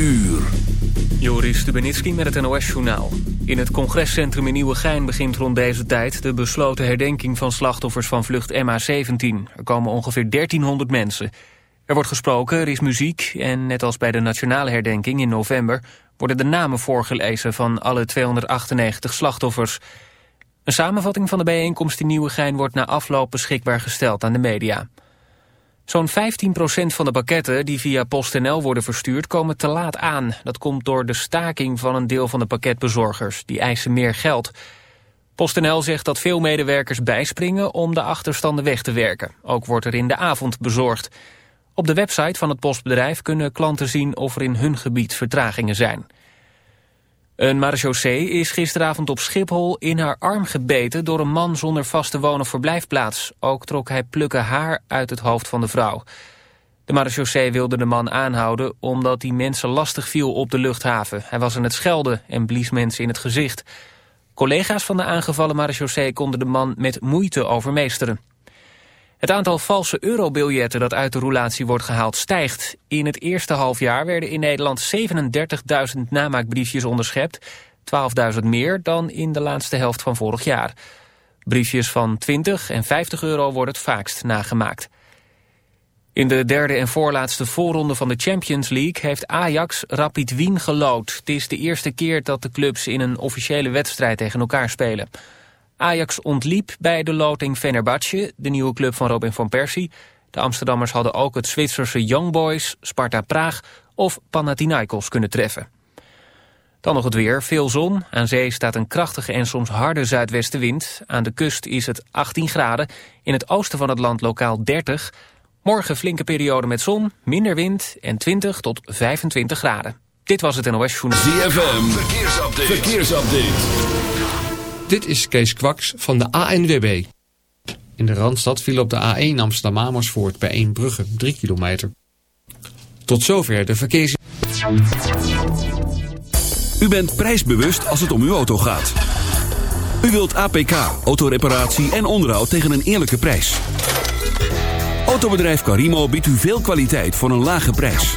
uur. Joris Stubenitski met het NOS-journaal. In het congrescentrum in Nieuwegein begint rond deze tijd... de besloten herdenking van slachtoffers van vlucht MH17. Er komen ongeveer 1300 mensen. Er wordt gesproken, er is muziek... en net als bij de nationale herdenking in november... worden de namen voorgelezen van alle 298 slachtoffers. Een samenvatting van de bijeenkomst in Nieuwegein... wordt na afloop beschikbaar gesteld aan de media. Zo'n 15% van de pakketten die via PostNL worden verstuurd komen te laat aan. Dat komt door de staking van een deel van de pakketbezorgers. Die eisen meer geld. PostNL zegt dat veel medewerkers bijspringen om de achterstanden weg te werken. Ook wordt er in de avond bezorgd. Op de website van het postbedrijf kunnen klanten zien of er in hun gebied vertragingen zijn. Een marechaussee is gisteravond op Schiphol in haar arm gebeten... door een man zonder vaste woon- of verblijfplaats. Ook trok hij plukken haar uit het hoofd van de vrouw. De marechaussee wilde de man aanhouden... omdat hij mensen lastig viel op de luchthaven. Hij was aan het schelden en blies mensen in het gezicht. Collega's van de aangevallen marechaussee konden de man met moeite overmeesteren. Het aantal valse eurobiljetten dat uit de roulatie wordt gehaald stijgt. In het eerste halfjaar werden in Nederland 37.000 namaakbriefjes onderschept. 12.000 meer dan in de laatste helft van vorig jaar. Briefjes van 20 en 50 euro worden het vaakst nagemaakt. In de derde en voorlaatste voorronde van de Champions League heeft Ajax Rapid Wien gelood. Het is de eerste keer dat de clubs in een officiële wedstrijd tegen elkaar spelen. Ajax ontliep bij de loting Fenerbahce, de nieuwe club van Robin van Persie. De Amsterdammers hadden ook het Zwitserse Young Boys, Sparta Praag of Panathinaikos kunnen treffen. Dan nog het weer. Veel zon. Aan zee staat een krachtige en soms harde zuidwestenwind. Aan de kust is het 18 graden. In het oosten van het land lokaal 30. Morgen flinke periode met zon, minder wind en 20 tot 25 graden. Dit was het NOS Journal. ZFM. Verkeersupdate. Verkeersupdate. Dit is Kees Kwaks van de ANWB. In de Randstad viel op de A1 Amsterdam-Amersfoort bij 1 Brugge 3 kilometer. Tot zover de verkeers... U bent prijsbewust als het om uw auto gaat. U wilt APK, autoreparatie en onderhoud tegen een eerlijke prijs. Autobedrijf Carimo biedt u veel kwaliteit voor een lage prijs.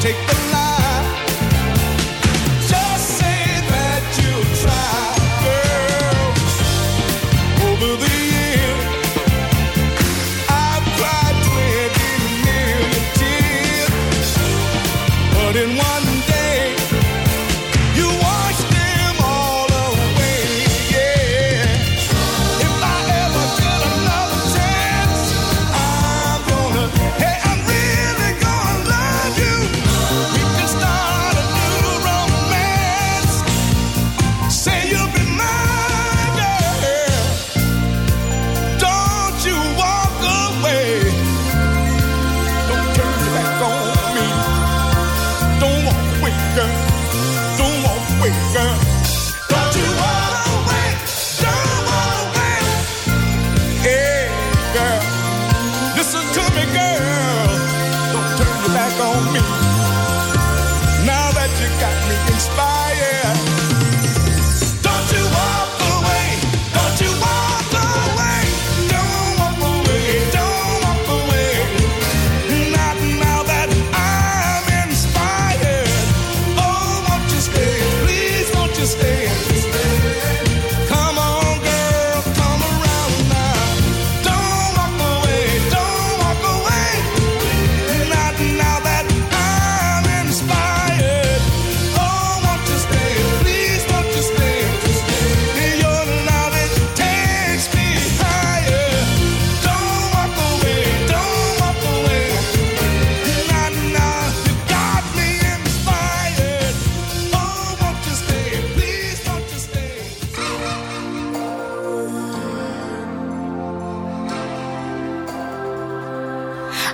Take the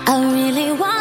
I really want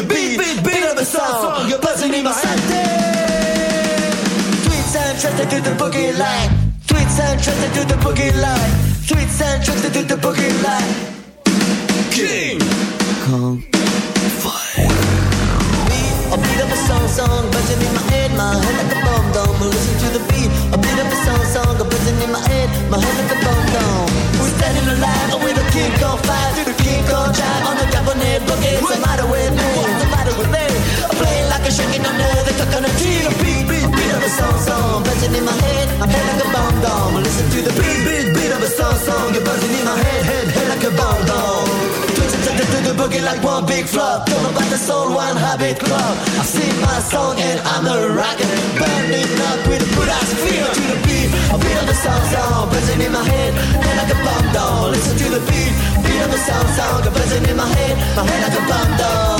the beat, beat, beat of the song. You're buzzing in my head. Sweet soundtrack that do the boogie line. Sweet soundtrack that do the boogie line. Sweet the boogie line. King Kong Fire. Beat, a beat of a song, song, buzzing in my head. My head like a bomb dome. We'll listen to the beat. A beat of a song, song, a buzzing in my head. My head like a bomb dome. We're standing alive, we're the King Kong Fire. To the King Kong Jive on the Japanese boogie. What's the matter with me? and I feel a beat, beat, beat of a song, song. Buzzing in my head, I'm head like a bomb bomb. Listen to the beat, beat, beat of a song, song. You're buzzing in my head, head, head like a bomb bomb. Twisting to the, to the boogie like one big flop. Don't about the soul, one habit club. I sing my song and I'm a rocket Burning up with a good ass feel to the beat. I feel the song, song. Buzzing in my head, head like a bomb bomb. Listen to the beat, beat of a song, song. Buzzing in my head, my head like a bomb bomb.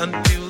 until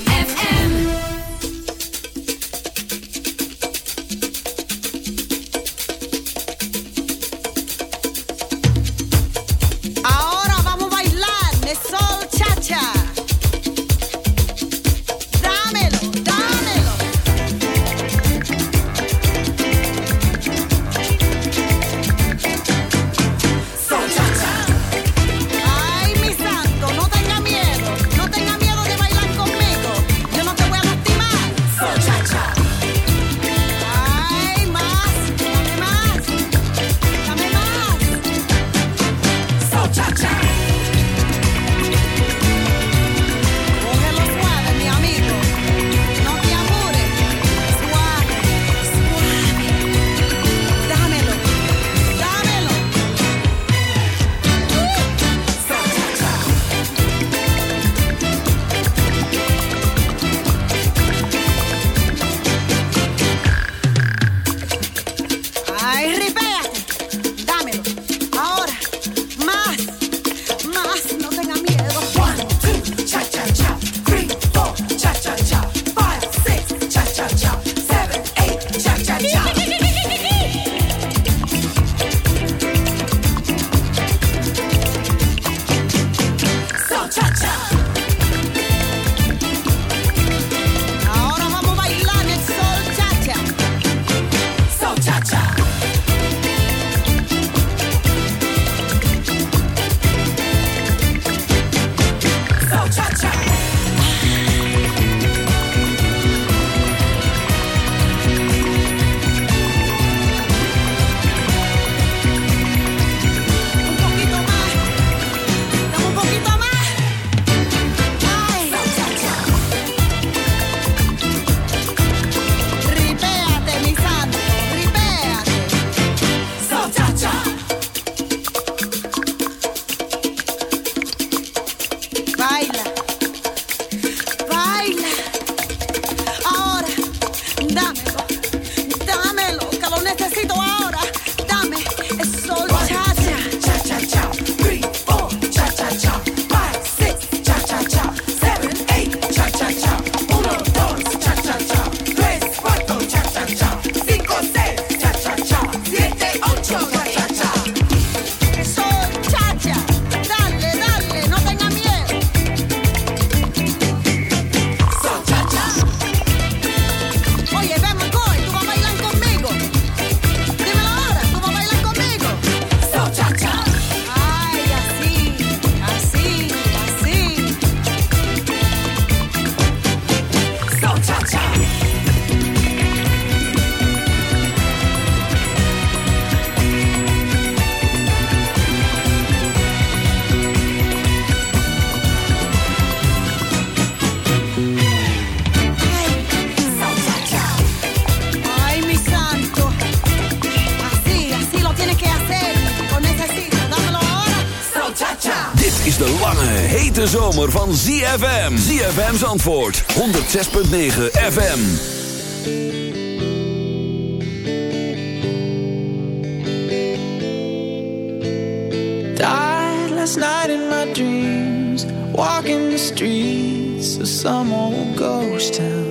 ZFM. ZFM's antwoord. 106.9 FM. Died last night in my dreams. Walking the streets of some old ghost town.